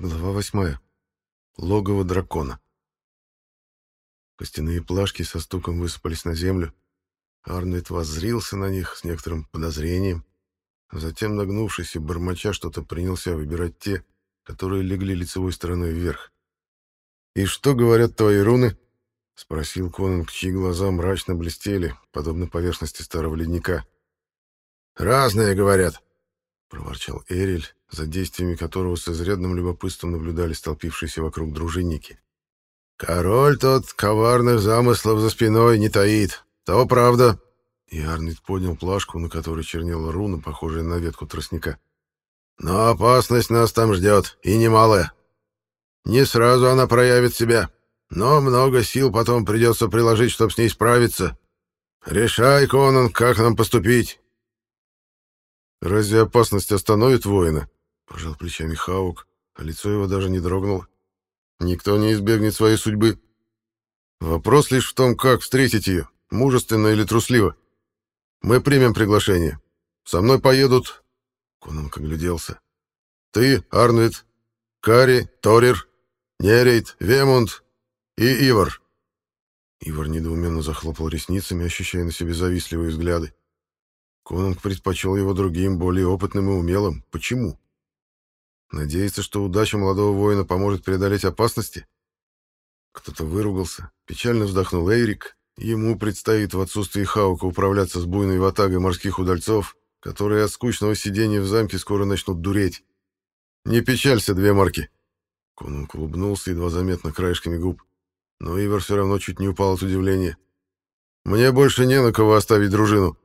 Глава восьмая. Логово дракона. Костяные плашки со стуком высыпались на землю. Арнольд воззрился на них с некоторым подозрением. Затем, нагнувшись и бормоча что-то, принялся выбирать те, которые легли лицевой стороной вверх. «И что говорят твои руны?» — спросил Конанг, чьи глаза мрачно блестели, подобно поверхности старого ледника. «Разные говорят», — проворчал Эриль, за действиями которого с изрядным любопытством наблюдали столпившиеся вокруг дружинники. «Король тот коварных замыслов за спиной не таит. То правда». И Арнольд поднял плашку, на которой чернела руна, похожая на ветку тростника. «Но опасность нас там ждет, и немалая. Не сразу она проявит себя, но много сил потом придется приложить, чтобы с ней справиться. Решай, Конан, как нам поступить». «Разве опасность остановит воина?» — пожал плечами Хаук, а лицо его даже не дрогнуло. «Никто не избегнет своей судьбы. Вопрос лишь в том, как встретить ее, мужественно или трусливо. Мы примем приглашение. Со мной поедут...» Конанг огляделся. «Ты, Арнвид, Кари, Торир, Нерейт, Вемунд и Ивар». Ивар недоуменно захлопал ресницами, ощущая на себе завистливые взгляды. Конанг предпочел его другим, более опытным и умелым. Почему? Надеется, что удача молодого воина поможет преодолеть опасности? Кто-то выругался. Печально вздохнул Эйрик. Ему предстоит в отсутствии Хаука управляться с буйной ватагой морских удальцов, которые от скучного сидения в замке скоро начнут дуреть. «Не печалься, две марки!» Конанг улыбнулся, едва заметно краешками губ. Но Ивар все равно чуть не упал от удивления. «Мне больше не на кого оставить дружину.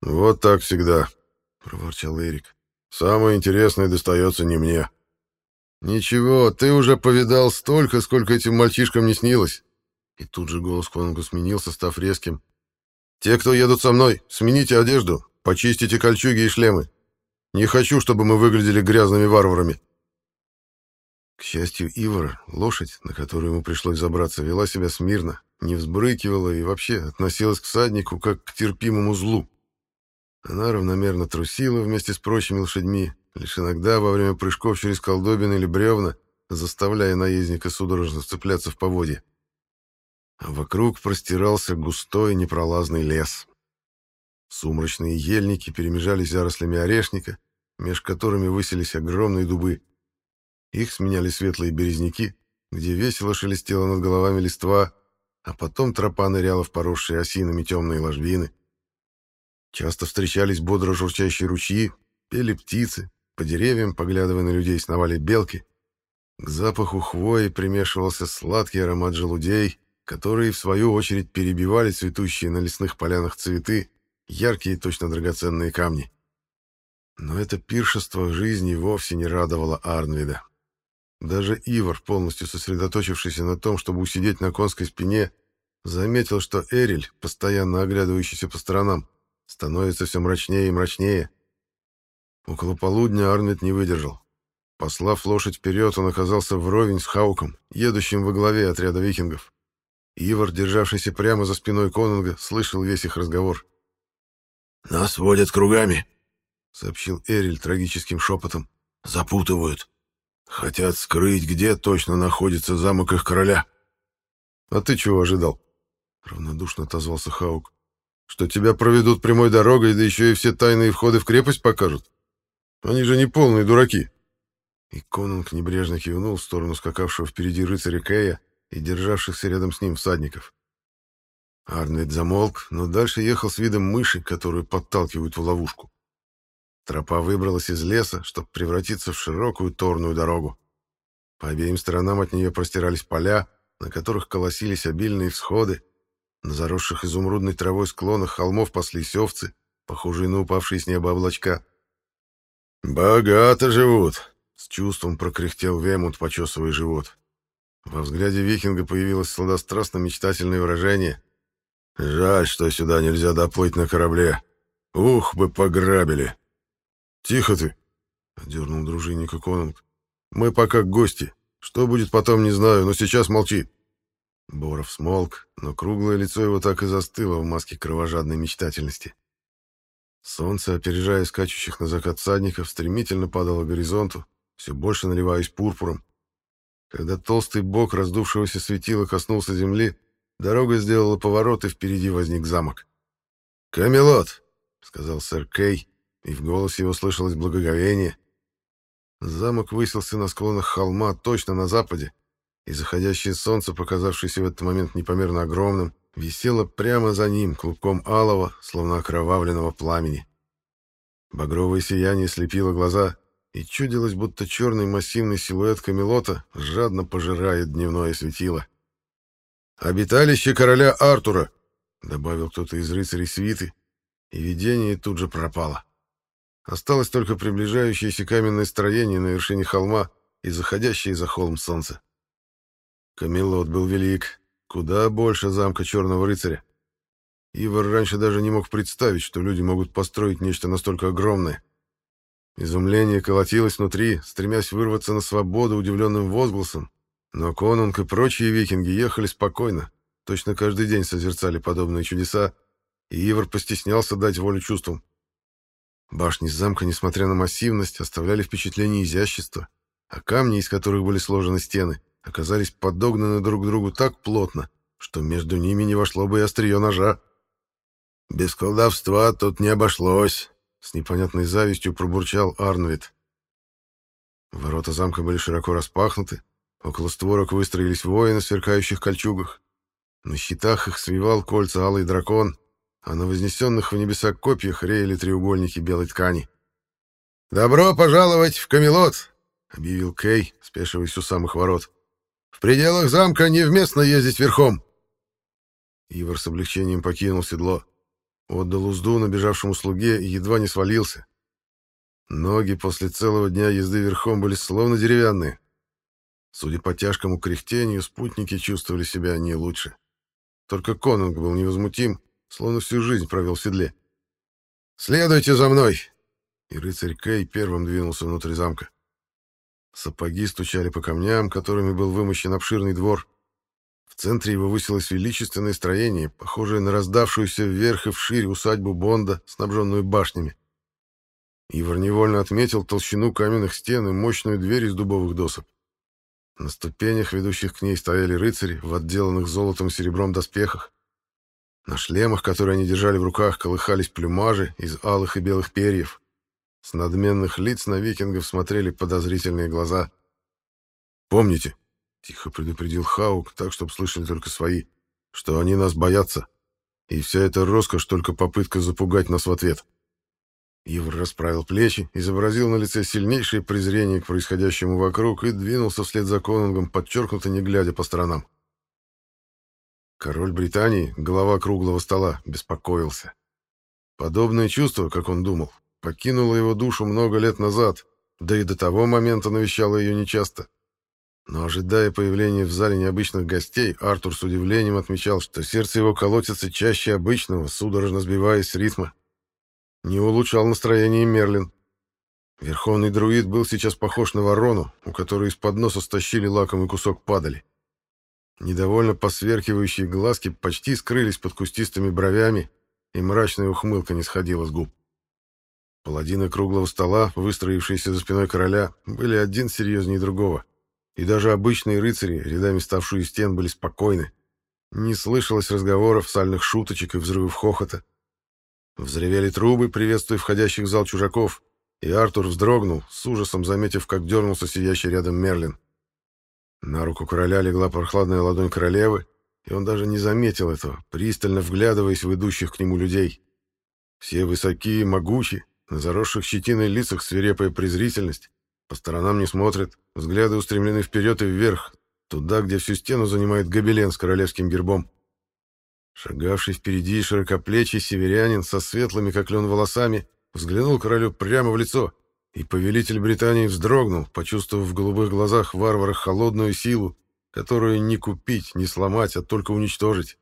«Вот так всегда», — проворчал Эрик. «Самое интересное достается не мне». «Ничего, ты уже повидал столько, сколько этим мальчишкам не снилось». И тут же голос Конунга сменился, став резким. «Те, кто едут со мной, смените одежду, почистите кольчуги и шлемы. Не хочу, чтобы мы выглядели грязными варварами». К счастью, Ивар, лошадь, на которую ему пришлось забраться, вела себя смирно, не взбрыкивала и вообще относилась к саднику как к терпимому злу. Она равномерно трусила вместе с прочими лошадьми, лишь иногда во время прыжков через колдобины или бревна, заставляя наездника судорожно цепляться в поводье. А вокруг простирался густой непролазный лес. Сумрачные ельники перемежались зарослями орешника, меж которыми высились огромные дубы. Их сменяли светлые березняки, где весело шелестело над головами листва, а потом тропа ныряла в поросшие осинами темные ложбины. Часто встречались бодро журчащие ручьи, пели птицы, по деревьям, поглядывая на людей, сновали белки. К запаху хвои примешивался сладкий аромат желудей, которые, в свою очередь, перебивали цветущие на лесных полянах цветы, яркие точно драгоценные камни. Но это пиршество жизни вовсе не радовало Арнвида. Даже Ивар, полностью сосредоточившийся на том, чтобы усидеть на конской спине, заметил, что Эриль, постоянно оглядывающийся по сторонам, становится все мрачнее и мрачнее. Около полудня Арнет не выдержал. Послав лошадь вперед, он оказался вровень с Хауком, едущим во главе отряда викингов. Ивар, державшийся прямо за спиной Конунга, слышал весь их разговор. «Нас водят кругами», — сообщил Эриль трагическим шепотом. «Запутывают. Хотят скрыть, где точно находится замок их короля». «А ты чего ожидал?» — равнодушно отозвался Хаук. Что тебя проведут прямой дорогой, да еще и все тайные входы в крепость покажут? Они же не полные дураки. И Конунг небрежно кивнул в сторону скакавшего впереди рыцаря Кэя и державшихся рядом с ним всадников. Арнольд замолк, но дальше ехал с видом мыши, которую подталкивают в ловушку. Тропа выбралась из леса, чтобы превратиться в широкую торную дорогу. По обеим сторонам от нее простирались поля, на которых колосились обильные всходы, на заросших изумрудной травой склонах холмов паслись овцы, похожие на упавшие с неба облачка. «Богато живут!» — с чувством прокряхтел Вемут, почесывая живот. Во взгляде викинга появилось сладострастно-мечтательное выражение. «Жаль, что сюда нельзя доплыть на корабле. Ух, бы пограбили!» «Тихо ты!» — одернул дружинника Конунг. «Мы пока гости. Что будет потом, не знаю, но сейчас молчи». Боров смолк, но круглое лицо его так и застыло в маске кровожадной мечтательности. Солнце, опережая скачущих на закат всадников, стремительно падало к горизонту, все больше наливаясь пурпуром. Когда толстый бок раздувшегося светила коснулся земли, дорога сделала поворот, и впереди возник замок. «Камелот!» — сказал сэр Кей, и в голосе его слышалось благоговение. Замок высился на склонах холма точно на западе, и заходящее солнце, показавшееся в этот момент непомерно огромным, висело прямо за ним клубком алого, словно окровавленного пламени. Багровое сияние слепило глаза, и чудилось, будто черный массивный силуэт Камелота жадно пожирает дневное светило. «Обиталище короля Артура!» — добавил кто-то из рыцарей свиты, и видение тут же пропало. Осталось только приближающееся каменное строение на вершине холма и заходящее за холм солнце. Камелот был велик, куда больше замка Черного рыцаря. Ивар раньше даже не мог представить, что люди могут построить нечто настолько огромное. Изумление колотилось внутри, стремясь вырваться на свободу удивленным возгласом, но конунг и прочие викинги ехали спокойно, точно каждый день созерцали подобные чудеса, и Ивар постеснялся дать волю чувствам. Башни замка, несмотря на массивность, оставляли впечатление изящества, а камни, из которых были сложены стены, оказались подогнаны друг к другу так плотно, что между ними не вошло бы и острие ножа. «Без колдовства тут не обошлось», — с непонятной завистью пробурчал Арнвид. Ворота замка были широко распахнуты, около створок выстроились воины в сверкающих кольчугах. На щитах их свивал кольца алый дракон, а на вознесенных в небеса копьях реяли треугольники белой ткани. «Добро пожаловать в Камелот!» — объявил Кей, спешиваясь у самых ворот. «В пределах замка невместно ездить верхом!» Ивар с облегчением покинул седло. Отдал узду набежавшему слуге и едва не свалился. Ноги после целого дня езды верхом были словно деревянные. Судя по тяжкому кряхтению, спутники чувствовали себя не лучше. Только Конунг был невозмутим словно всю жизнь провел в седле. «Следуйте за мной!» И рыцарь Кей первым двинулся внутрь замка. Сапоги стучали по камням, которыми был вымощен обширный двор. В центре его высилось величественное строение, похожее на раздавшуюся вверх и вширь усадьбу Бонда, снабженную башнями. Ивар невольно отметил толщину каменных стен и мощную дверь из дубовых досок. На ступенях, ведущих к ней, стояли рыцари в отделанных золотом и серебром доспехах. На шлемах, которые они держали в руках, колыхались плюмажи из алых и белых перьев. С надменных лиц на викингов смотрели подозрительные глаза. «Помните», — тихо предупредил Хаук, так, чтобы слышали только свои, — «что они нас боятся, и вся эта роскошь — только попытка запугать нас в ответ». Ивр расправил плечи, изобразил на лице сильнейшее презрение к происходящему вокруг и двинулся вслед за конунгом, подчеркнуто не глядя по сторонам. Король Британии, глава круглого стола, беспокоился. Подобное чувство, как он думал, покинуло его душу много лет назад, да и до того момента навещало ее нечасто. Но ожидая появления в зале необычных гостей, Артур с удивлением отмечал, что сердце его колотится чаще обычного, судорожно сбиваясь с ритма. Не улучшал настроение Мерлин. Верховный друид был сейчас похож на ворону, у которой из-под носа стащили лакомый кусок падали. Недовольно посверкивающие глазки почти скрылись под кустистыми бровями, и мрачная ухмылка не сходила с губ. Паладины круглого стола, выстроившиеся за спиной короля, были один серьезнее другого. И даже обычные рыцари, рядами ставшие стен, были спокойны. Не слышалось разговоров, сальных шуточек и взрывов хохота. Взревели трубы, приветствуя входящих в зал чужаков, и Артур вздрогнул, с ужасом заметив, как дернулся сидящий рядом Мерлин. На руку короля легла прохладная ладонь королевы, и он даже не заметил этого, пристально вглядываясь в идущих к нему людей. Все высокие, могучие, на заросших щетиной лицах свирепая презрительность, по сторонам не смотрят, взгляды устремлены вперед и вверх, туда, где всю стену занимает гобелен с королевским гербом. Шагавший впереди широкоплечий северянин со светлыми, как лен, волосами, взглянул королю прямо в лицо — и повелитель Британии вздрогнул, почувствовав в голубых глазах варвара холодную силу, которую не купить, не сломать, а только уничтожить.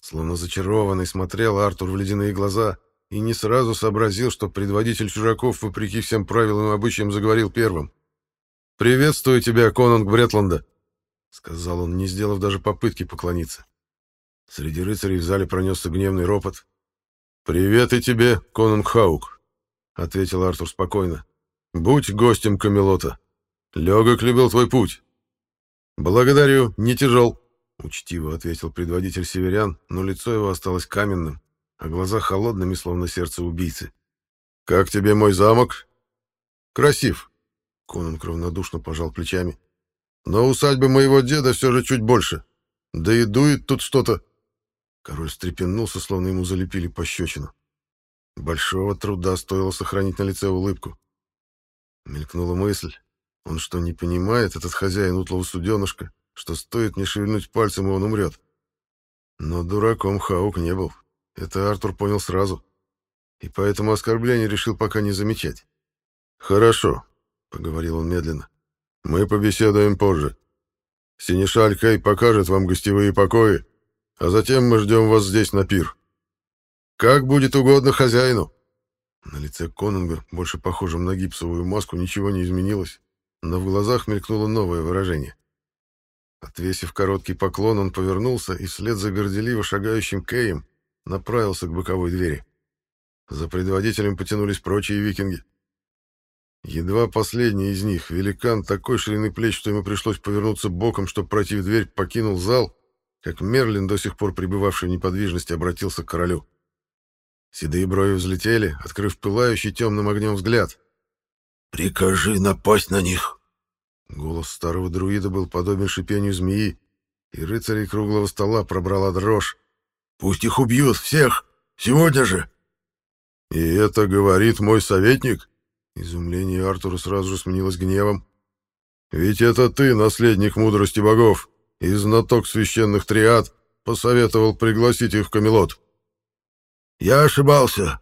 Словно зачарованный смотрел Артур в ледяные глаза и не сразу сообразил, что предводитель чужаков, вопреки всем правилам и обычаям, заговорил первым. «Приветствую тебя, конунг Бретланда!» — сказал он, не сделав даже попытки поклониться. Среди рыцарей в зале пронесся гневный ропот. «Привет и тебе, конунг Хаук!» — ответил Артур спокойно. будь гостем Камелота. Легок любил твой путь. Благодарю, не тяжел, — учтиво ответил предводитель северян, но лицо его осталось каменным, а глаза холодными, словно сердце убийцы. «Как тебе мой замок?» «Красив», — Конунг равнодушно пожал плечами. «Но усадьбы моего деда все же чуть больше. Да и дует тут что-то». Король встрепенулся, словно ему залепили пощечину. Большого труда стоило сохранить на лице улыбку. Мелькнула мысль. Он что, не понимает, этот хозяин утлого суденышка, что стоит не шевельнуть пальцем, и он умрет? Но дураком Хаук не был. Это Артур понял сразу. И поэтому оскорбление решил пока не замечать. «Хорошо», — поговорил он медленно. «Мы побеседуем позже. Синишаль Кей покажет вам гостевые покои, а затем мы ждем вас здесь на пир. Как будет угодно хозяину». На лице Конунга, больше похожем на гипсовую маску, ничего не изменилось но в глазах мелькнуло новое выражение. Отвесив короткий поклон, он повернулся и вслед за горделиво шагающим Кеем направился к боковой двери. За предводителем потянулись прочие викинги. Едва последний из них, великан такой ширины плеч, что ему пришлось повернуться боком, чтобы пройти в дверь, покинул зал, как Мерлин, до сих пор пребывавший в неподвижности, обратился к королю. Седые брови взлетели, открыв пылающий темным огнем взгляд. «Прикажи напасть на них!» Голос старого друида был подобен шипению змеи, и рыцарей круглого стола пробрала дрожь. «Пусть их убьют, всех! Сегодня же!» «И это говорит мой советник?» Изумление Артура сразу же сменилось гневом. «Ведь это ты, наследник мудрости богов, и знаток священных триад, посоветовал пригласить их в Камелот». «Я ошибался!»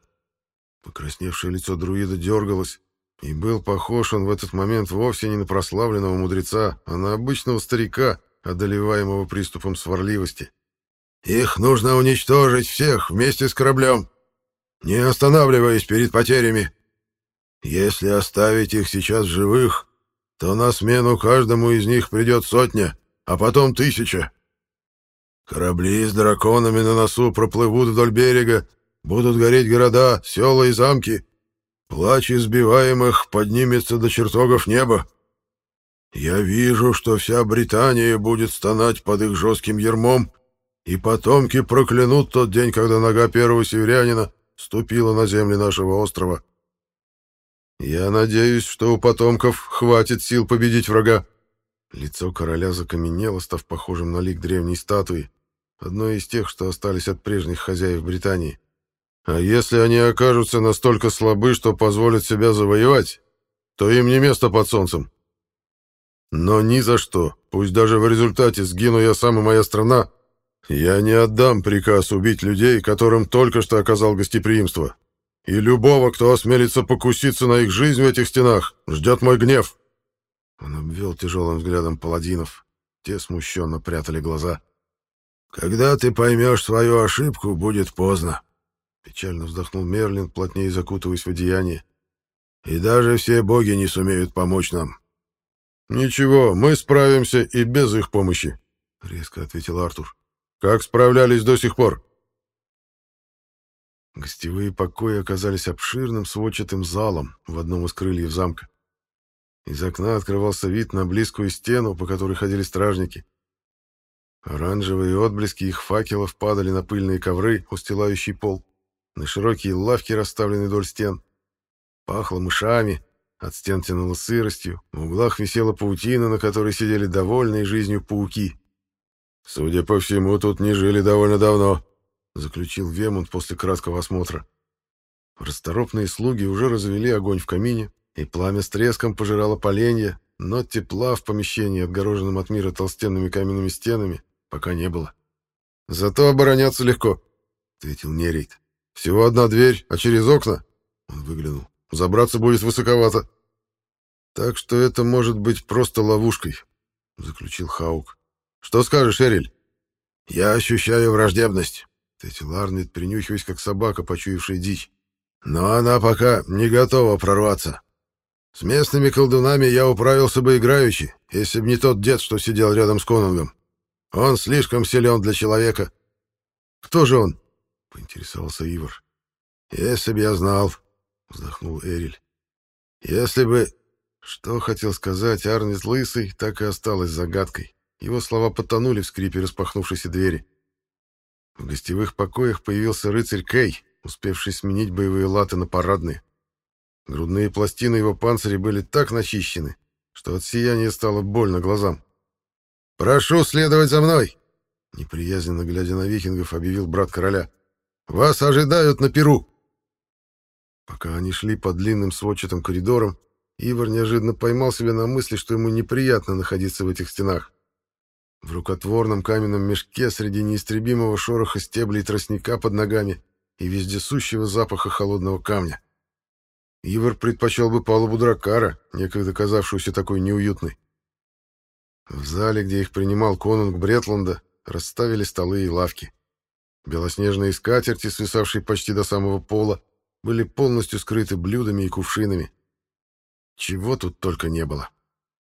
Покрасневшее лицо друида дергалось, и был похож он в этот момент вовсе не на прославленного мудреца, а на обычного старика, одолеваемого приступом сварливости. «Их нужно уничтожить всех вместе с кораблем, не останавливаясь перед потерями. Если оставить их сейчас живых, то на смену каждому из них придет сотня, а потом тысяча. Корабли с драконами на носу проплывут вдоль берега, будут гореть города, села и замки, Плач избиваемых поднимется до чертогов неба. Я вижу, что вся Британия будет стонать под их жестким ермом, и потомки проклянут тот день, когда нога первого северянина ступила на земли нашего острова. Я надеюсь, что у потомков хватит сил победить врага. Лицо короля закаменело, став похожим на лик древней статуи, одной из тех, что остались от прежних хозяев Британии. А если они окажутся настолько слабы, что позволят себя завоевать, то им не место под солнцем. Но ни за что, пусть даже в результате сгину я сам и моя страна, я не отдам приказ убить людей, которым только что оказал гостеприимство. И любого, кто осмелится покуситься на их жизнь в этих стенах, ждет мой гнев. Он обвел тяжелым взглядом паладинов. Те смущенно прятали глаза. «Когда ты поймешь свою ошибку, будет поздно», Печально вздохнул Мерлин, плотнее закутываясь в одеяние. «И даже все боги не сумеют помочь нам». «Ничего, мы справимся и без их помощи», — резко ответил Артур. «Как справлялись до сих пор?» Гостевые покои оказались обширным сводчатым залом в одном из крыльев замка. Из окна открывался вид на близкую стену, по которой ходили стражники. Оранжевые отблески их факелов падали на пыльные ковры, устилающие пол на широкие лавки, расставленные вдоль стен. Пахло мышами, от стен тянуло сыростью, в углах висела паутина, на которой сидели довольные жизнью пауки. «Судя по всему, тут не жили довольно давно», — заключил Вемонт после краткого осмотра. Расторопные слуги уже развели огонь в камине, и пламя с треском пожирало поленья, но тепла в помещении, отгороженном от мира толстенными каменными стенами, пока не было. «Зато обороняться легко», — ответил Нерейт. Всего одна дверь, а через окна...» Он выглянул. «Забраться будет высоковато». «Так что это может быть просто ловушкой», — заключил Хаук. «Что скажешь, Эриль?» «Я ощущаю враждебность», — ответил Арнет, принюхиваясь, как собака, почуявшая дичь. «Но она пока не готова прорваться. С местными колдунами я управился бы играючи, если б не тот дед, что сидел рядом с Конунгом. Он слишком силен для человека». «Кто же он?» поинтересовался Ивар. «Если б я знал», — вздохнул Эриль. Если бы... Что хотел сказать Арнис Лысый, так и осталось загадкой. Его слова потонули в скрипе распахнувшейся двери. В гостевых покоях появился рыцарь Кей, успевший сменить боевые латы на парадные. Грудные пластины его панциря были так начищены, что от сияния стало больно глазам. «Прошу следовать за мной!» Неприязненно глядя на викингов, объявил брат короля. «Вас ожидают на Перу!» Пока они шли по длинным сводчатым коридорам, Ивар неожиданно поймал себя на мысли, что ему неприятно находиться в этих стенах. В рукотворном каменном мешке среди неистребимого шороха стеблей тростника под ногами и вездесущего запаха холодного камня. Ивар предпочел бы палубу дракара, некогда казавшуюся такой неуютной. В зале, где их принимал конунг Бретланда, расставили столы и лавки. Белоснежные скатерти, свисавшие почти до самого пола, были полностью скрыты блюдами и кувшинами. Чего тут только не было.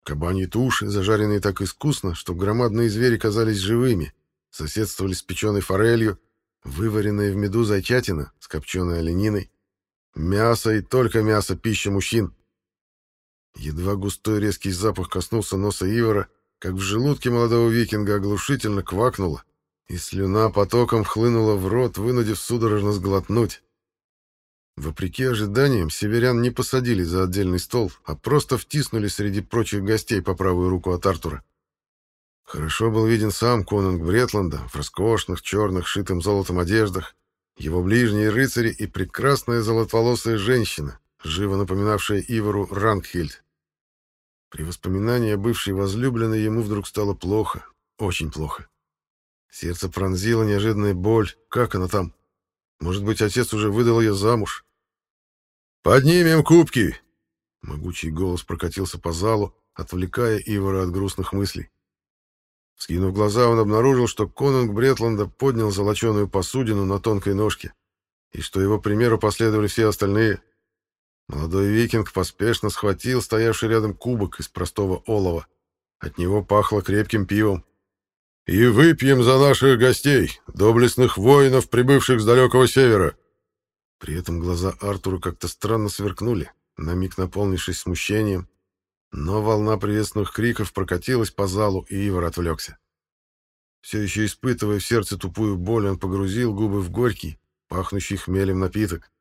Кабаньи туши, зажаренные так искусно, что громадные звери казались живыми, соседствовали с печеной форелью, вываренная в меду зайчатина с копченой олениной, мясо и только мясо пища мужчин. Едва густой резкий запах коснулся носа Ивара, как в желудке молодого викинга оглушительно квакнуло, и слюна потоком хлынула в рот, вынудив судорожно сглотнуть. Вопреки ожиданиям, северян не посадили за отдельный стол, а просто втиснули среди прочих гостей по правую руку от Артура. Хорошо был виден сам конунг Бретланда в роскошных черных шитым золотом одеждах, его ближние рыцари и прекрасная золотоволосая женщина, живо напоминавшая Ивару Рангхильд. При воспоминании о бывшей возлюбленной ему вдруг стало плохо, очень плохо. Сердце пронзило неожиданная боль. Как она там? Может быть, отец уже выдал ее замуж? «Поднимем кубки!» Могучий голос прокатился по залу, отвлекая Ивара от грустных мыслей. Скинув глаза, он обнаружил, что конунг Бретланда поднял золоченую посудину на тонкой ножке, и что его примеру последовали все остальные — Молодой викинг поспешно схватил стоявший рядом кубок из простого олова. От него пахло крепким пивом. «И выпьем за наших гостей, доблестных воинов, прибывших с далекого севера!» При этом глаза Артура как-то странно сверкнули, на миг наполнившись смущением, но волна приветственных криков прокатилась по залу, и Ивар отвлекся. Все еще испытывая в сердце тупую боль, он погрузил губы в горький, пахнущий хмелем напиток.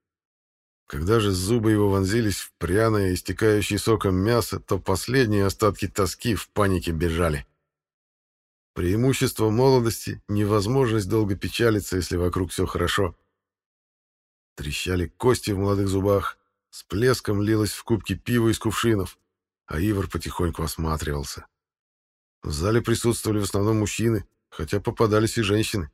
Когда же зубы его вонзились в пряное, истекающее соком мясо, то последние остатки тоски в панике бежали. Преимущество молодости — невозможность долго печалиться, если вокруг все хорошо. Трещали кости в молодых зубах, с плеском лилось в кубки пива из кувшинов, а Ивар потихоньку осматривался. В зале присутствовали в основном мужчины, хотя попадались и женщины.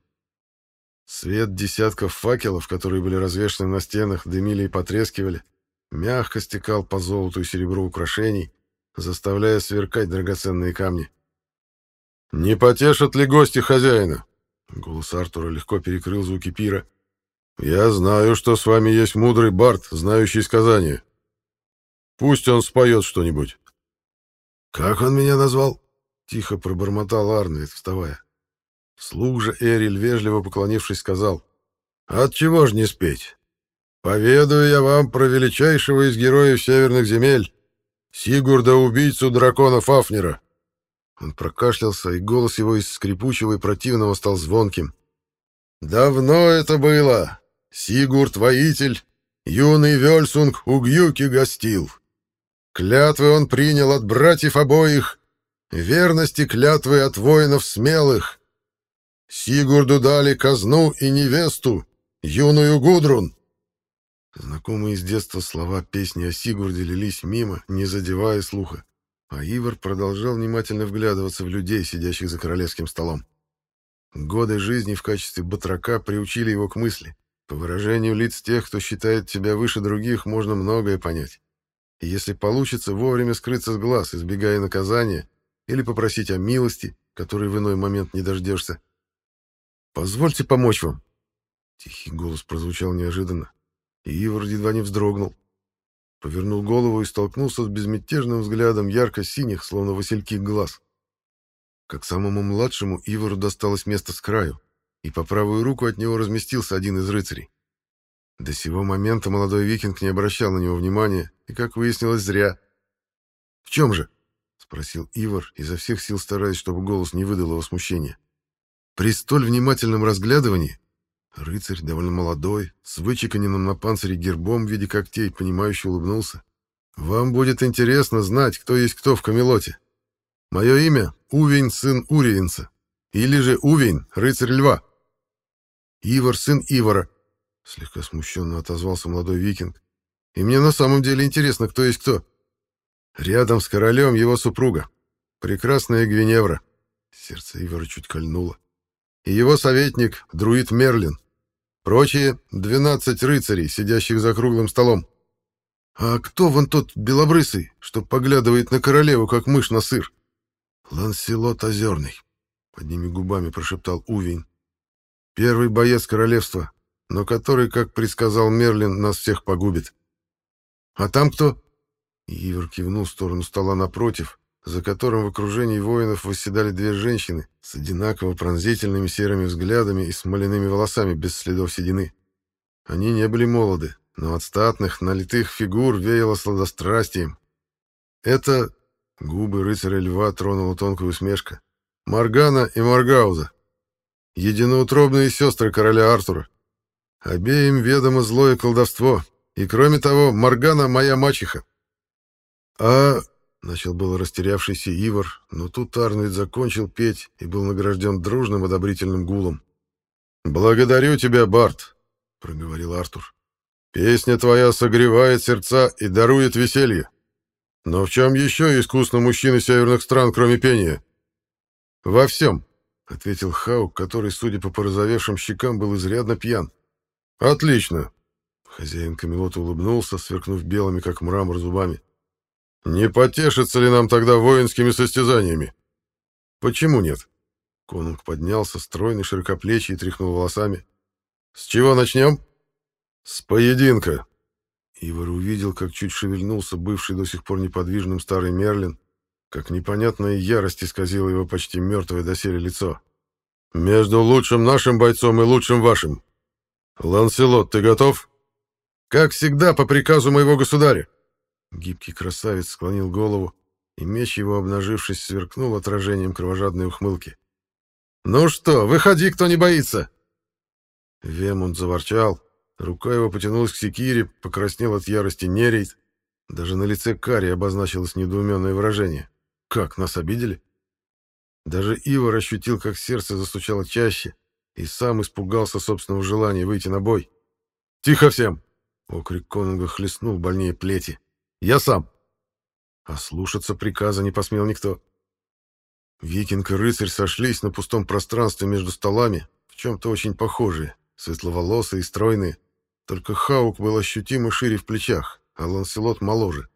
Свет десятков факелов, которые были развешаны на стенах, дымили и потрескивали, мягко стекал по золоту и серебру украшений, заставляя сверкать драгоценные камни. «Не потешат ли гости хозяина?» Голос Артура легко перекрыл звуки пира. «Я знаю, что с вами есть мудрый бард, знающий сказания. Пусть он споет что-нибудь». «Как он меня назвал?» — тихо пробормотал Арнвид, вставая. Слуг же Эриль, вежливо поклонившись, сказал, «Отчего ж не спеть? Поведаю я вам про величайшего из героев северных земель, Сигурда-убийцу дракона Фафнера». Он прокашлялся, и голос его из скрипучего и противного стал звонким. «Давно это было. Сигурд-воитель, юный Вельсунг у Гюки гостил. Клятвы он принял от братьев обоих, верности клятвы от воинов смелых, Сигурду дали казну и невесту, юную Гудрун. Знакомые с детства слова песни о Сигурде лились мимо, не задевая слуха, а Ивар продолжал внимательно вглядываться в людей, сидящих за королевским столом. Годы жизни в качестве батрака приучили его к мысли. По выражению лиц тех, кто считает себя выше других, можно многое понять. И если получится вовремя скрыться с глаз, избегая наказания, или попросить о милости, которой в иной момент не дождешься, Позвольте помочь вам. Тихий голос прозвучал неожиданно, и Ивар едва не вздрогнул. Повернул голову и столкнулся с безмятежным взглядом ярко-синих, словно васильки глаз. Как самому младшему Ивару досталось место с краю, и по правую руку от него разместился один из рыцарей. До сего момента молодой викинг не обращал на него внимания, и, как выяснилось, зря. «В чем же?» — спросил Ивар, изо всех сил стараясь, чтобы голос не выдал его смущения. При столь внимательном разглядывании рыцарь, довольно молодой, с вычеканенным на панцире гербом в виде когтей, понимающе улыбнулся. «Вам будет интересно знать, кто есть кто в Камелоте. Мое имя — Увень, сын Уриенца, или же Увень, рыцарь льва. Ивар, сын Ивара», — слегка смущенно отозвался молодой викинг. «И мне на самом деле интересно, кто есть кто. Рядом с королем его супруга, прекрасная Гвиневра». Сердце Ивара чуть кольнуло и его советник, друид Мерлин. Прочие — двенадцать рыцарей, сидящих за круглым столом. «А кто вон тот белобрысый, что поглядывает на королеву, как мышь на сыр?» «Ланселот Озерный», — одними губами прошептал Увень. «Первый боец королевства, но который, как предсказал Мерлин, нас всех погубит». «А там кто?» Ивер кивнул в сторону стола напротив, за которым в окружении воинов восседали две женщины с одинаково пронзительными серыми взглядами и смоляными волосами без следов седины. Они не были молоды, но от статных, налитых фигур веяло сладострастием. Это... Губы рыцаря льва тронула тонкая усмешка. Маргана и Маргауза. Единоутробные сестры короля Артура. Обеим ведомо злое колдовство. И кроме того, Маргана — моя мачеха. А Начал было растерявшийся Ивар, но тут Арнольд закончил петь и был награжден дружным одобрительным гулом. «Благодарю тебя, Барт», — проговорил Артур. «Песня твоя согревает сердца и дарует веселье. Но в чем еще искусно мужчины северных стран, кроме пения?» «Во всем», — ответил Хаук, который, судя по порозовевшим щекам, был изрядно пьян. «Отлично!» Хозяин Камелота улыбнулся, сверкнув белыми, как мрамор, зубами. Не потешится ли нам тогда воинскими состязаниями? Почему нет? Конунг поднялся, стройный, широкоплечий, тряхнул волосами. С чего начнем? С поединка. Ивар увидел, как чуть шевельнулся бывший до сих пор неподвижным старый Мерлин, как непонятная ярость исказила его почти мертвое доселе лицо. «Между лучшим нашим бойцом и лучшим вашим. Ланселот, ты готов?» «Как всегда, по приказу моего государя», Гибкий красавец склонил голову, и меч его, обнажившись, сверкнул отражением кровожадной ухмылки. «Ну что, выходи, кто не боится!» Вемунд заворчал, рука его потянулась к секире, покраснел от ярости нерейт. Даже на лице Кари обозначилось недоуменное выражение. «Как, нас обидели?» Даже Ива ощутил, как сердце застучало чаще, и сам испугался собственного желания выйти на бой. «Тихо всем!» — окрик конунга хлестнул больнее плети. Я сам. А слушаться приказа не посмел никто. Викинг и рыцарь сошлись на пустом пространстве между столами, в чем-то очень похожие, светловолосые и стройные. Только Хаук был ощутимо шире в плечах, а Ланселот моложе.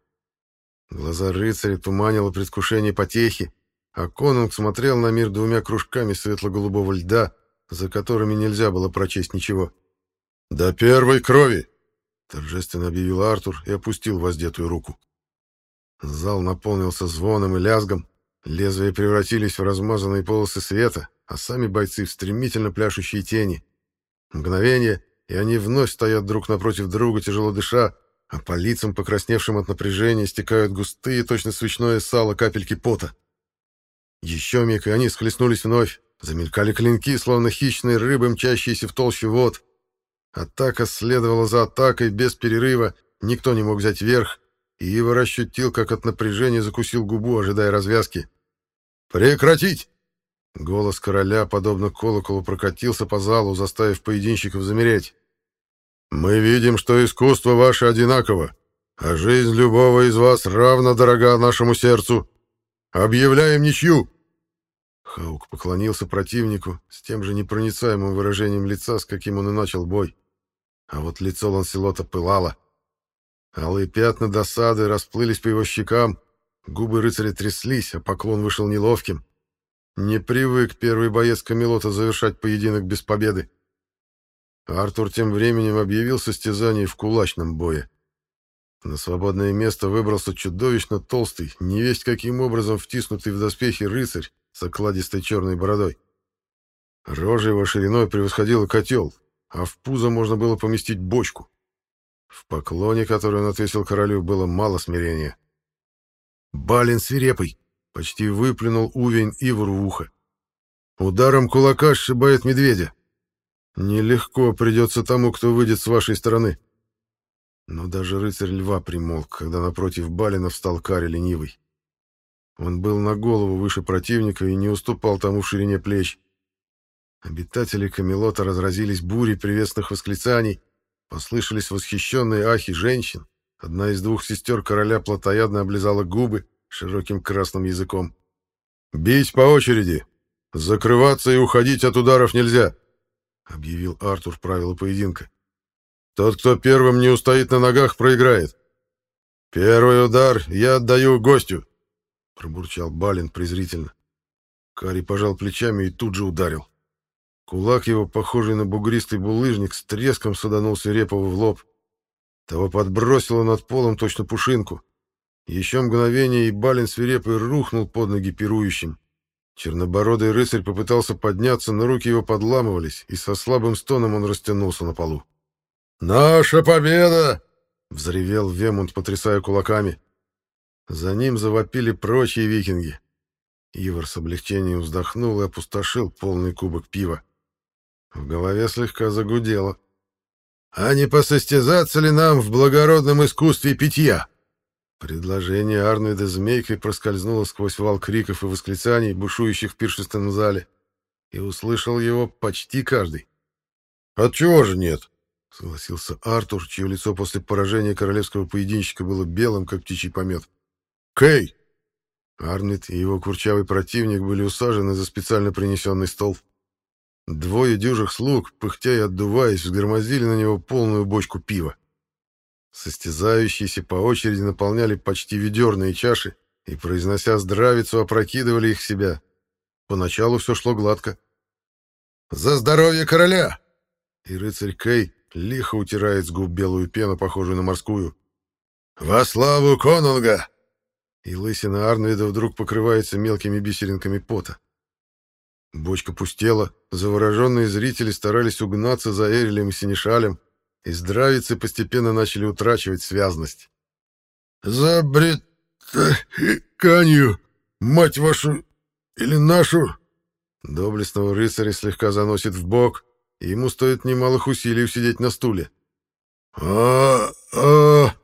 Глаза рыцаря туманило предвкушение потехи, а конунг смотрел на мир двумя кружками светло-голубого льда, за которыми нельзя было прочесть ничего. «До первой крови!» Торжественно объявил Артур и опустил воздетую руку. Зал наполнился звоном и лязгом, лезвия превратились в размазанные полосы света, а сами бойцы в стремительно пляшущие тени. Мгновение, и они вновь стоят друг напротив друга, тяжело дыша, а по лицам, покрасневшим от напряжения, стекают густые, точно свечное сало, капельки пота. Еще миг, и они схлестнулись вновь, замелькали клинки, словно хищные рыбы, мчащиеся в толщу вод, Атака следовала за атакой без перерыва, никто не мог взять верх, и Ивар ощутил, как от напряжения закусил губу, ожидая развязки. «Прекратить!» Голос короля, подобно колоколу, прокатился по залу, заставив поединщиков замереть. «Мы видим, что искусство ваше одинаково, а жизнь любого из вас равно дорога нашему сердцу. Объявляем ничью!» Хаук поклонился противнику с тем же непроницаемым выражением лица, с каким он и начал бой. А вот лицо Ланселота пылало. Алые пятна досады расплылись по его щекам, губы рыцаря тряслись, а поклон вышел неловким. Не привык первый боец Камелота завершать поединок без победы. Артур тем временем объявил состязание в кулачном бое. На свободное место выбрался чудовищно толстый, невесть каким образом втиснутый в доспехи рыцарь с окладистой черной бородой. Рожа его шириной превосходила котел, а в пузо можно было поместить бочку. В поклоне, который он отвесил королю, было мало смирения. Балин свирепый, почти выплюнул Увень Ивру в ухо. Ударом кулака сшибает медведя. Нелегко придется тому, кто выйдет с вашей стороны. Но даже рыцарь льва примолк, когда напротив Балина встал Кари ленивый. Он был на голову выше противника и не уступал тому в ширине плеч. Обитатели Камелота разразились бурей приветственных восклицаний, послышались восхищенные ахи женщин. Одна из двух сестер короля плотоядно облизала губы широким красным языком. «Бить по очереди! Закрываться и уходить от ударов нельзя!» — объявил Артур правила поединка. «Тот, кто первым не устоит на ногах, проиграет. Первый удар я отдаю гостю!» — пробурчал Балин презрительно. Кари пожал плечами и тут же ударил. Кулак его, похожий на бугристый булыжник, с треском саданулся Репову в лоб. Того подбросило над полом точно пушинку. Еще мгновение, и Балин свирепый рухнул под ноги пирующим. Чернобородый рыцарь попытался подняться, но руки его подламывались, и со слабым стоном он растянулся на полу. «Наша победа!» — взревел Вемунд, потрясая кулаками. За ним завопили прочие викинги. Ивар с облегчением вздохнул и опустошил полный кубок пива. В голове слегка загудело. «А не посостязаться ли нам в благородном искусстве питья?» Предложение Арнольда змейкой проскользнуло сквозь вал криков и восклицаний, бушующих в пиршественном зале, и услышал его почти каждый. «Отчего же нет?» — согласился Артур, чье лицо после поражения королевского поединщика было белым, как птичий помет. Кей!» Арнет и его курчавый противник были усажены за специально принесенный стол. Двое дюжих слуг, пыхтя и отдуваясь, взгромоздили на него полную бочку пива. Состязающиеся по очереди наполняли почти ведерные чаши и, произнося здравицу, опрокидывали их в себя. Поначалу все шло гладко. «За здоровье короля!» И рыцарь Кей лихо утирает с губ белую пену, похожую на морскую. «Во славу конунга!» и лысина Арнвида вдруг покрывается мелкими бисеринками пота. Бочка пустела, завороженные зрители старались угнаться за Эрилем и Синишалем, и здравицы постепенно начали утрачивать связность. «За британию, мать вашу, или нашу!» Доблестного рыцаря слегка заносит в бок, и ему стоит немалых усилий усидеть на стуле. «А-а-а!»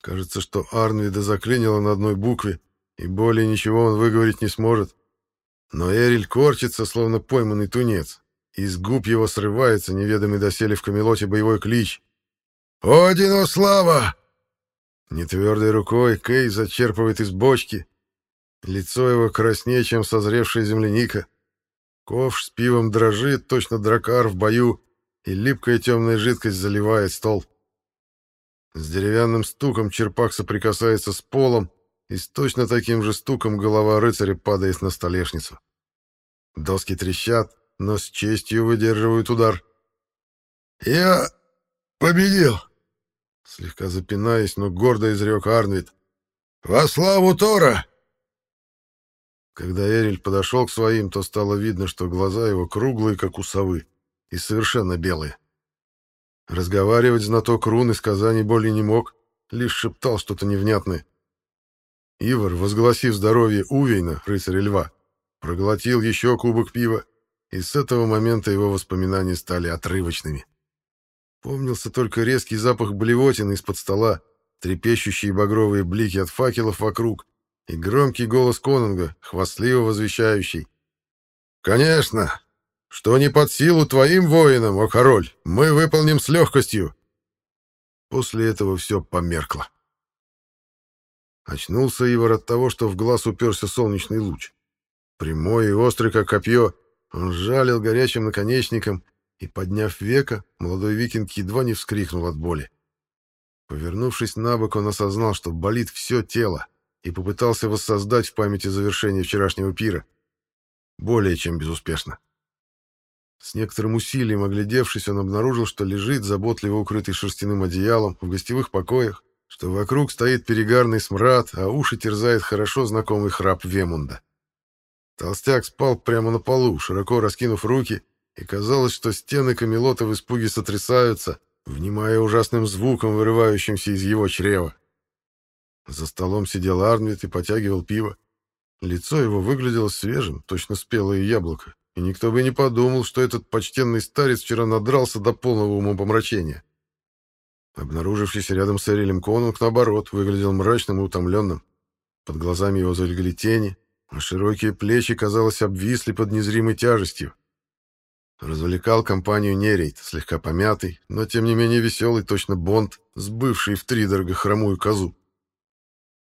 Кажется, что Арнвида заклинило на одной букве, и более ничего он выговорить не сможет. Но Эриль корчится, словно пойманный тунец. Из губ его срывается неведомый доселе в Камелоте боевой клич. «Одину слава!» Нетвердой рукой Кей зачерпывает из бочки. Лицо его краснее, чем созревшая земляника. Ковш с пивом дрожит, точно дракар в бою, и липкая темная жидкость заливает стол. С деревянным стуком черпак соприкасается с полом, и с точно таким же стуком голова рыцаря падает на столешницу. Доски трещат, но с честью выдерживают удар. «Я победил!» Слегка запинаясь, но гордо изрек Арнвид. «Во славу Тора!» Когда Эриль подошел к своим, то стало видно, что глаза его круглые, как у совы, и совершенно белые. Разговаривать знаток рун из Казани более не мог, лишь шептал что-то невнятное. Ивар, возгласив здоровье Увейна, рыцаря льва, проглотил еще кубок пива, и с этого момента его воспоминания стали отрывочными. Помнился только резкий запах блевотины из-под стола, трепещущие багровые блики от факелов вокруг и громкий голос конунга, хвастливо возвещающий. «Конечно, что не под силу твоим воинам, о король, мы выполним с легкостью. После этого все померкло. Очнулся Ивар от того, что в глаз уперся солнечный луч. Прямой и острый, как копье, он жалил горячим наконечником, и, подняв века, молодой викинг едва не вскрикнул от боли. Повернувшись на бок, он осознал, что болит все тело, и попытался воссоздать в памяти завершение вчерашнего пира. Более чем безуспешно. С некоторым усилием оглядевшись, он обнаружил, что лежит, заботливо укрытый шерстяным одеялом, в гостевых покоях, что вокруг стоит перегарный смрад, а уши терзает хорошо знакомый храп Вемунда. Толстяк спал прямо на полу, широко раскинув руки, и казалось, что стены Камелота в испуге сотрясаются, внимая ужасным звуком, вырывающимся из его чрева. За столом сидел Арнвид и потягивал пиво. Лицо его выглядело свежим, точно спелое яблоко, и никто бы не подумал, что этот почтенный старец вчера надрался до полного умопомрачения. Обнаружившийся рядом с Эрилем Конунг, наоборот, выглядел мрачным и утомленным. Под глазами его залегли тени, а широкие плечи, казалось, обвисли под незримой тяжестью. Развлекал компанию Нерейт, слегка помятый, но тем не менее веселый, точно Бонд, сбывший в три дорого хромую козу.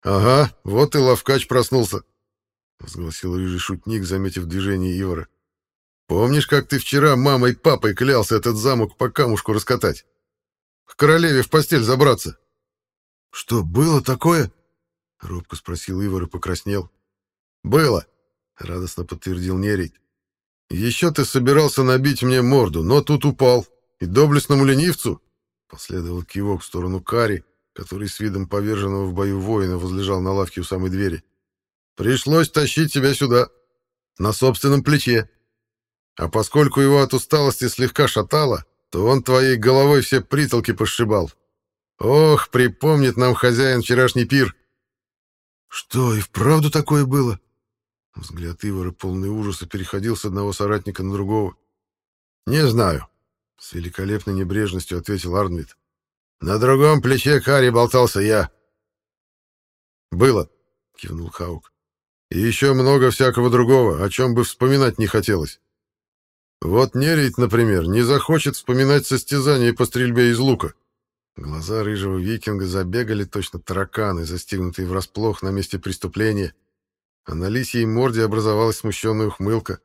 «Ага, вот и Лавкач проснулся», — возгласил рыжий шутник, заметив движение Ивара. «Помнишь, как ты вчера мамой и папой клялся этот замок по камушку раскатать? К королеве в постель забраться?» «Что, было такое?» — робко спросил Ивар и покраснел. «Было», — радостно подтвердил Нерейт. «Еще ты собирался набить мне морду, но тут упал. И доблестному ленивцу...» Последовал кивок в сторону Кари, который с видом поверженного в бою воина возлежал на лавке у самой двери. «Пришлось тащить тебя сюда, на собственном плече. А поскольку его от усталости слегка шатало, то он твоей головой все притолки пошибал. Ох, припомнит нам хозяин вчерашний пир!» «Что, и вправду такое было?» Взгляд Ивара, полный ужаса, переходил с одного соратника на другого. «Не знаю», — с великолепной небрежностью ответил Арнвид. «На другом плече Кари болтался я». «Было», — кивнул Хаук. «И еще много всякого другого, о чем бы вспоминать не хотелось. Вот Нерит, например, не захочет вспоминать состязание по стрельбе из лука». Глаза рыжего викинга забегали точно тараканы, застигнутые врасплох на месте преступления — а на лисьей морде образовалась смущенная ухмылка.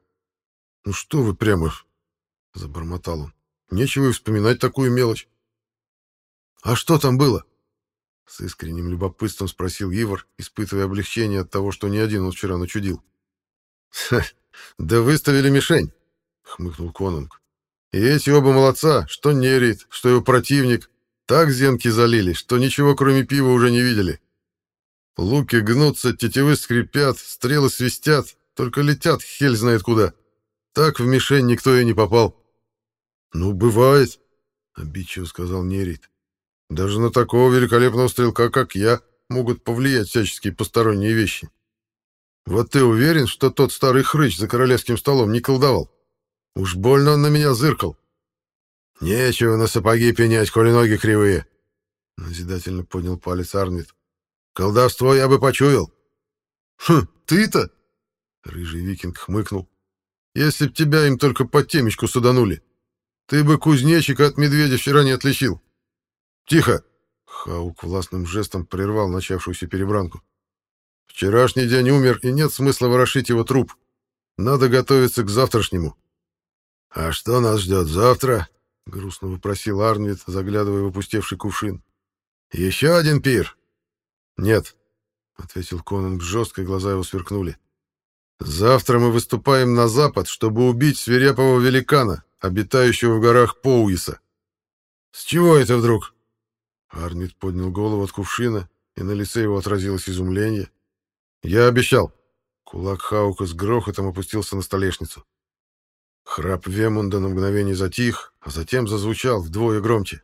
«Ну что вы прямо...» — забормотал он. «Нечего и вспоминать такую мелочь». «А что там было?» С искренним любопытством спросил Ивар, испытывая облегчение от того, что не один он вчера начудил. «Да выставили мишень!» — хмыкнул Конунг. «И эти оба молодца, что Нерит, что его противник, так зенки залили, что ничего кроме пива уже не видели. Луки гнутся, тетивы скрипят, стрелы свистят, только летят хель знает куда. Так в мишень никто и не попал. — Ну, бывает, — обидчиво сказал Нерит. — Даже на такого великолепного стрелка, как я, могут повлиять всяческие посторонние вещи. Вот ты уверен, что тот старый хрыч за королевским столом не колдовал? Уж больно он на меня зыркал. — Нечего на сапоги пенять, коли ноги кривые, — назидательно поднял палец Арнит. Колдовство я бы почуял. Хм, ты-то? Рыжий викинг хмыкнул. Если б тебя им только по темечку саданули, ты бы кузнечика от медведя вчера не отличил. Тихо! Хаук властным жестом прервал начавшуюся перебранку. Вчерашний день умер, и нет смысла ворошить его труп. Надо готовиться к завтрашнему. — А что нас ждет завтра? — грустно вопросил Арнвид, заглядывая в опустевший кувшин. — Еще один пир. «Нет», — ответил Конанг жестко, глаза его сверкнули. «Завтра мы выступаем на запад, чтобы убить свирепого великана, обитающего в горах Поуиса». «С чего это вдруг?» Арнит поднял голову от кувшина, и на лице его отразилось изумление. «Я обещал». Кулак Хаука с грохотом опустился на столешницу. Храп Вемунда на мгновение затих, а затем зазвучал вдвое громче.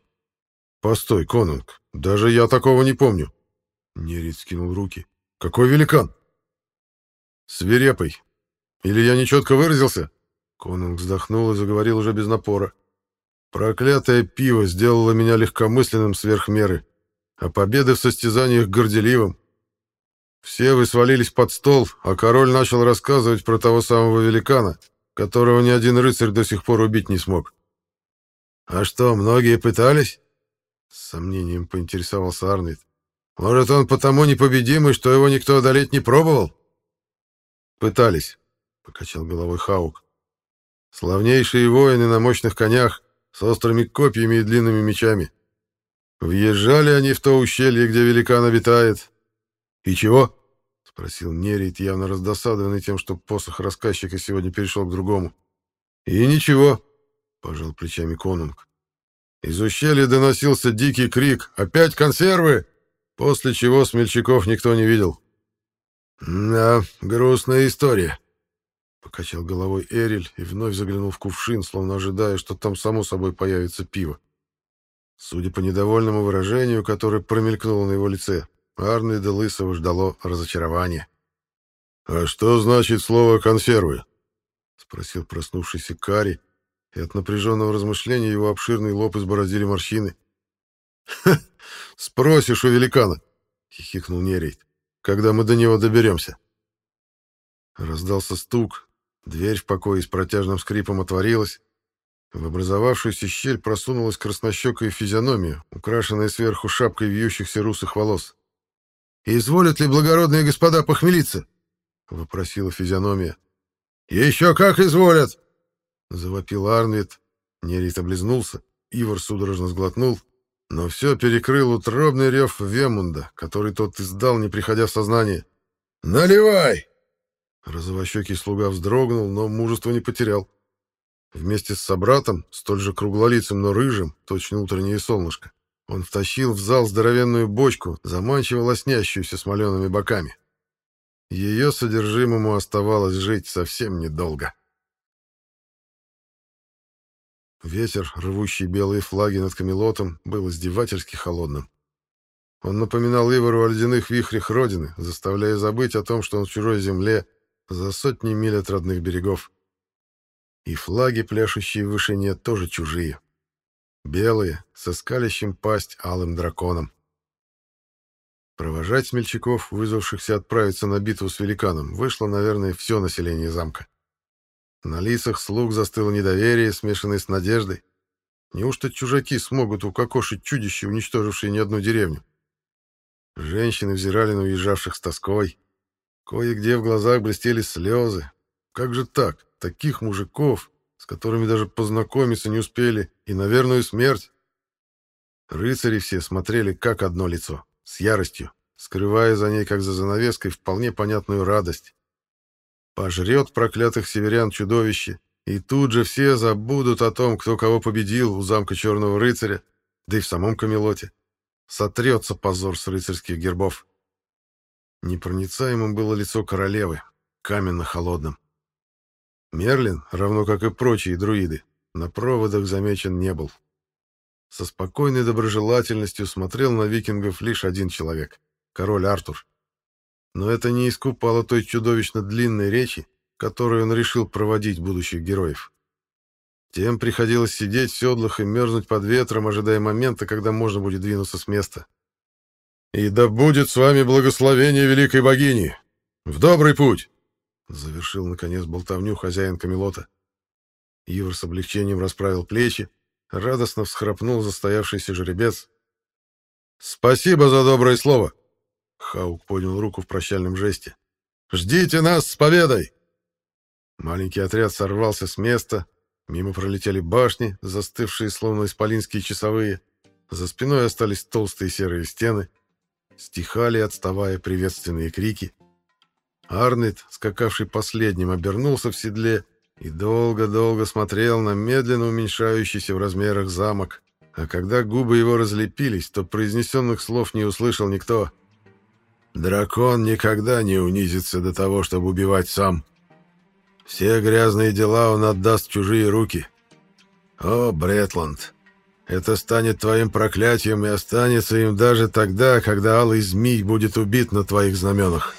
«Постой, Конунг, даже я такого не помню». Нерит скинул руки. «Какой великан?» «Свирепый. Или я нечетко выразился?» Конунг вздохнул и заговорил уже без напора. «Проклятое пиво сделало меня легкомысленным сверх меры, а победы в состязаниях горделивым. Все вы свалились под стол, а король начал рассказывать про того самого великана, которого ни один рыцарь до сих пор убить не смог. «А что, многие пытались?» С сомнением поинтересовался Арнвид. Может, он потому непобедимый, что его никто одолеть не пробовал? Пытались, покачал головой Хаук. Славнейшие воины на мощных конях, с острыми копьями и длинными мечами. Въезжали они в то ущелье, где великан обитает. И чего? Спросил Нерит, явно раздосадованный тем, что посох рассказчика сегодня перешел к другому. И ничего, пожал плечами Конунг. Из ущелья доносился дикий крик: "Опять консервы!" После чего смельчаков никто не видел. «Да, грустная история», — покачал головой Эриль и вновь заглянул в кувшин, словно ожидая, что там само собой появится пиво. Судя по недовольному выражению, которое промелькнуло на его лице, Арнольда Лысого ждало разочарование. «А что значит слово «консервы»?» — спросил проснувшийся Кари, и от напряженного размышления его обширный лоб избороздили морщины. «Ха! Спросишь у великана!» — хихикнул Нерейт. «Когда мы до него доберемся?» Раздался стук, дверь в покое с протяжным скрипом отворилась. В образовавшуюся щель просунулась краснощекая физиономия, украшенная сверху шапкой вьющихся русых волос. «Изволят ли благородные господа похмелиться?» — вопросила физиономия. «Еще как изволят!» — завопил Арнвид. Нерит облизнулся, Ивар судорожно сглотнул, но все перекрыл утробный рев Вемунда, который тот издал, не приходя в сознание. «Наливай!» Розовощекий слуга вздрогнул, но мужество не потерял. Вместе с собратом, столь же круглолицым, но рыжим, точно утреннее солнышко, он втащил в зал здоровенную бочку, заманчиво лоснящуюся смолеными боками. Ее содержимому оставалось жить совсем недолго. Ветер, рвущий белые флаги над Камелотом, был издевательски холодным. Он напоминал Ивару о ледяных вихрях Родины, заставляя забыть о том, что он в чужой земле, за сотни миль от родных берегов. И флаги, пляшущие в вышине, тоже чужие. Белые, со скалящим пасть алым драконом. Провожать смельчаков, вызвавшихся отправиться на битву с великаном, вышло, наверное, все население замка. На лицах слуг застыло недоверие, смешанное с надеждой. Неужто чужаки смогут укокошить чудище, уничтожившее не одну деревню? Женщины взирали на уезжавших с тоской. Кое-где в глазах блестели слезы. Как же так? Таких мужиков, с которыми даже познакомиться не успели, и на верную смерть. Рыцари все смотрели как одно лицо, с яростью, скрывая за ней, как за занавеской, вполне понятную радость. Пожрет проклятых северян чудовище, и тут же все забудут о том, кто кого победил у замка Черного Рыцаря, да и в самом Камелоте. Сотрется позор с рыцарских гербов. Непроницаемым было лицо королевы, каменно-холодным. Мерлин, равно как и прочие друиды, на проводах замечен не был. Со спокойной доброжелательностью смотрел на викингов лишь один человек — король Артур. Но это не искупало той чудовищно длинной речи, которую он решил проводить будущих героев. Тем приходилось сидеть в седлах и мерзнуть под ветром, ожидая момента, когда можно будет двинуться с места. «И да будет с вами благословение великой богини! В добрый путь!» Завершил, наконец, болтовню хозяин Камелота. Ивар с облегчением расправил плечи, радостно всхрапнул застоявшийся жеребец. «Спасибо за доброе слово!» Хаук поднял руку в прощальном жесте. «Ждите нас с победой!» Маленький отряд сорвался с места, мимо пролетели башни, застывшие словно исполинские часовые, за спиной остались толстые серые стены, стихали, отставая приветственные крики — Арнет, скакавший последним, обернулся в седле и долго-долго смотрел на медленно уменьшающийся в размерах замок. А когда губы его разлепились, то произнесенных слов не услышал никто. «Дракон никогда не унизится до того, чтобы убивать сам. Все грязные дела он отдаст в чужие руки. О, Бретланд, это станет твоим проклятием и останется им даже тогда, когда алый змей будет убит на твоих знаменах».